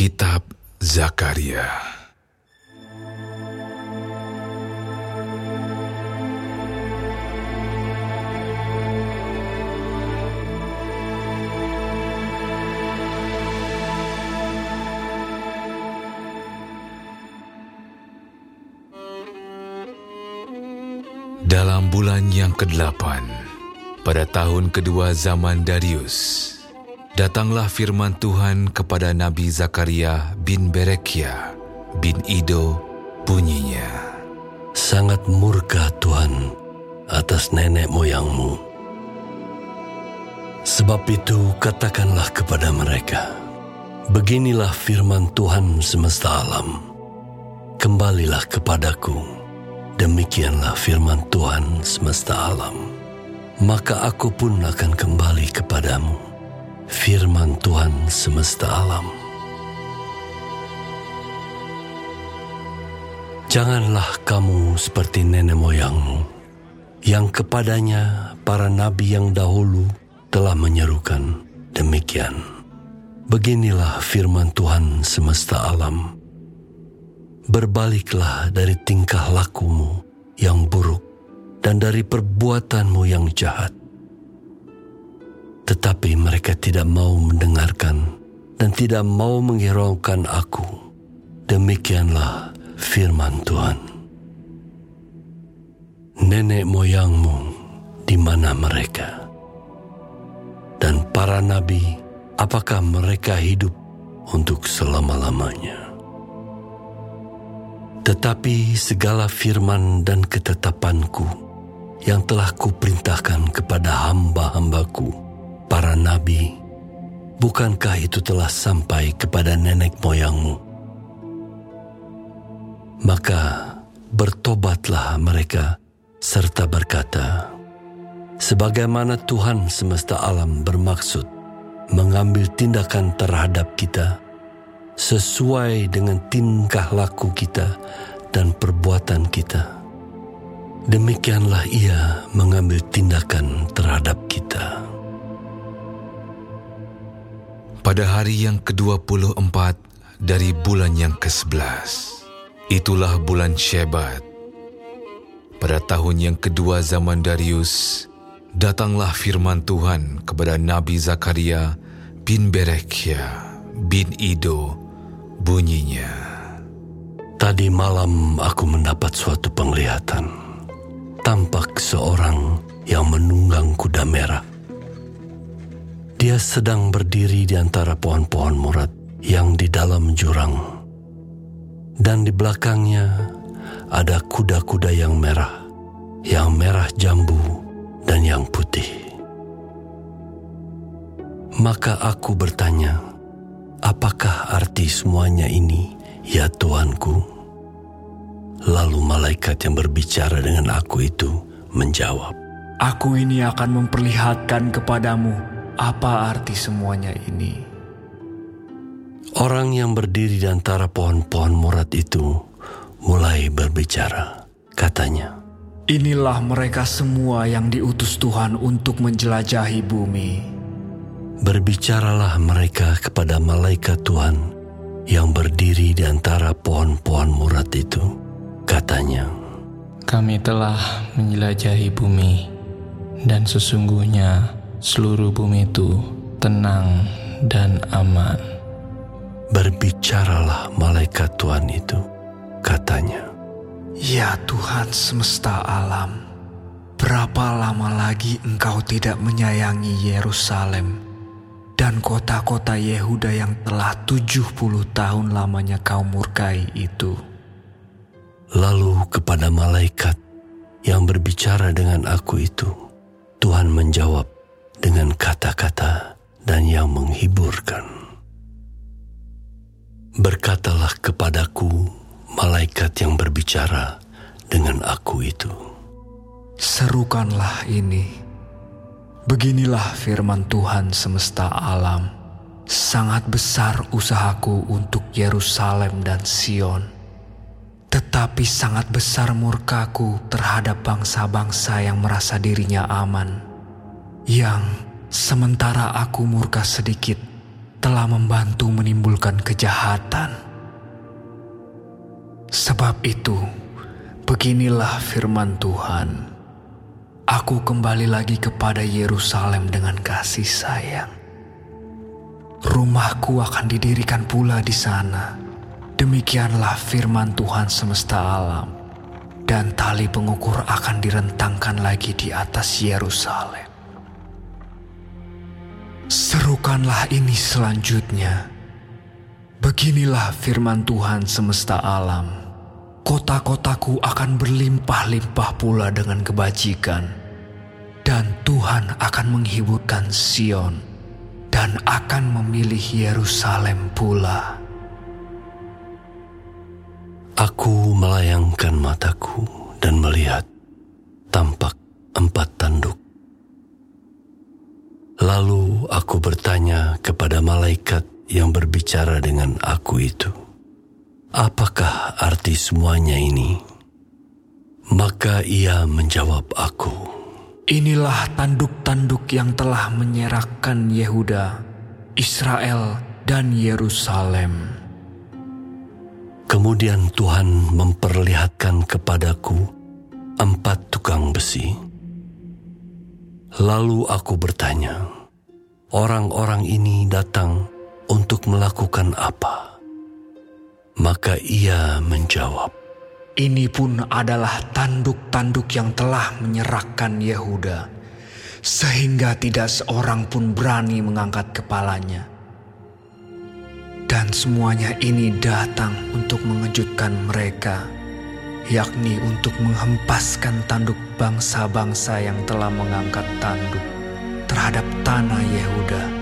Kitab Zakaria. Dalam bulan yang ke-8, pada tahun kedua zaman Darius, datanglah firman Tuhan kepada Nabi Zakaria bin Berekia bin Ido bunyinya. Sangat murka Tuhan atas nenek moyangmu. Sebab itu katakanlah kepada mereka, Beginilah firman Tuhan semesta alam, Kembalilah kepadaku, demikianlah firman Tuhan semesta alam, maka aku pun akan kembali kepadamu firman Tuhan semesta alam. Janganlah kamu seperti nenek moyangmu, yang kepadanya para nabi yang dahulu telah menyerukan demikian. Beginilah firman Tuhan semesta alam. Berbaliklah dari tingkah lakumu yang buruk dan dari perbuatanmu yang jahat tetapi mereka tidak mau mendengarkan dan tidak mau menghiraukan aku. Demikianlah firman Tuhan. Nenek moyangmu di mana mereka? Dan para nabi, apakah mereka hidup untuk selama-lamanya? Tetapi segala firman dan ketetapanku yang telah kuperintahkan kepada hamba-hambaku, para nabi, bukankah itu telah sampai kepada nenek moyangmu? Maka bertobatlah mereka serta berkata, Sebagaimana Tuhan semesta alam bermaksud mengambil tindakan terhadap kita sesuai dengan tingkah laku kita dan perbuatan kita. Demikianlah ia mengambil tindakan terhadap kita. Pada hari yang ke-24 dari bulan yang ke-11, itulah bulan Syebat. Pada tahun yang kedua zaman Darius, datanglah firman Tuhan kepada Nabi Zakaria bin Berekia bin Ido bunyinya. Tadi malam aku mendapat suatu penglihatan. Tampak seorang yang menunggang kuda merah dia sedang berdiri di antara pohon-pohon murad yang di dalam jurang. Dan di belakangnya ada kuda-kuda yang merah, yang merah jambu dan yang putih. Maka aku bertanya, apakah arti semuanya ini, ya Tuanku? Lalu malaikat yang berbicara dengan aku itu menjawab, Aku ini akan memperlihatkan kepadamu apa arti semuanya ini? Orang yang berdiri di antara pohon-pohon murad itu mulai berbicara. Katanya, Inilah mereka semua yang diutus Tuhan untuk menjelajahi bumi. Berbicaralah mereka kepada malaikat Tuhan yang berdiri di antara pohon-pohon murad itu. Katanya, Kami telah menjelajahi bumi dan sesungguhnya seluruh bumi itu tenang dan aman. Berbicaralah malaikat Tuhan itu, katanya. Ya Tuhan semesta alam, berapa lama lagi engkau tidak menyayangi Yerusalem dan kota-kota Yehuda yang telah tujuh puluh tahun lamanya kau murkai itu? Lalu kepada malaikat yang berbicara dengan aku itu, Tuhan menjawab, dengan kata-kata dan yang menghiburkan. Berkatalah kepadaku malaikat yang berbicara dengan aku itu. Serukanlah ini. Beginilah firman Tuhan semesta alam. Sangat besar usahaku untuk Yerusalem dan Sion. Tetapi sangat besar murkaku terhadap bangsa-bangsa yang merasa dirinya aman yang sementara aku murka sedikit, telah membantu menimbulkan kejahatan. Sebab itu, beginilah firman Tuhan. Aku kembali lagi kepada Yerusalem dengan kasih sayang. Rumahku akan didirikan pula di sana. Demikianlah firman Tuhan semesta alam. Dan tali pengukur akan direntangkan lagi di atas Yerusalem. Serukanlah ini selanjutnya. Beginilah firman Tuhan semesta alam. Kota-kotaku akan berlimpah-limpah pula dengan kebajikan. Dan Tuhan akan menghiburkan Sion dan akan memilih Yerusalem pula. Aku melayangkan mataku dan melihat tampak empat tanduk Lalu aku bertanya kepada malaikat yang berbicara dengan aku itu, "Apakah arti semuanya ini?" Maka ia menjawab aku, "Inilah tanduk-tanduk yang telah menyerahkan Yehuda, Israel, dan Yerusalem." Kemudian Tuhan memperlihatkan kepadaku empat tukang besi Lalu aku bertanya, orang-orang ini datang untuk melakukan apa? Maka ia menjawab, Ini pun adalah tanduk-tanduk yang telah menyerahkan Yehuda, sehingga tidak seorang pun berani mengangkat kepalanya. Dan semuanya ini datang untuk mengejutkan mereka yakni untuk menghempaskan tanduk bangsa-bangsa yang telah mengangkat tanduk terhadap tanah Yehuda,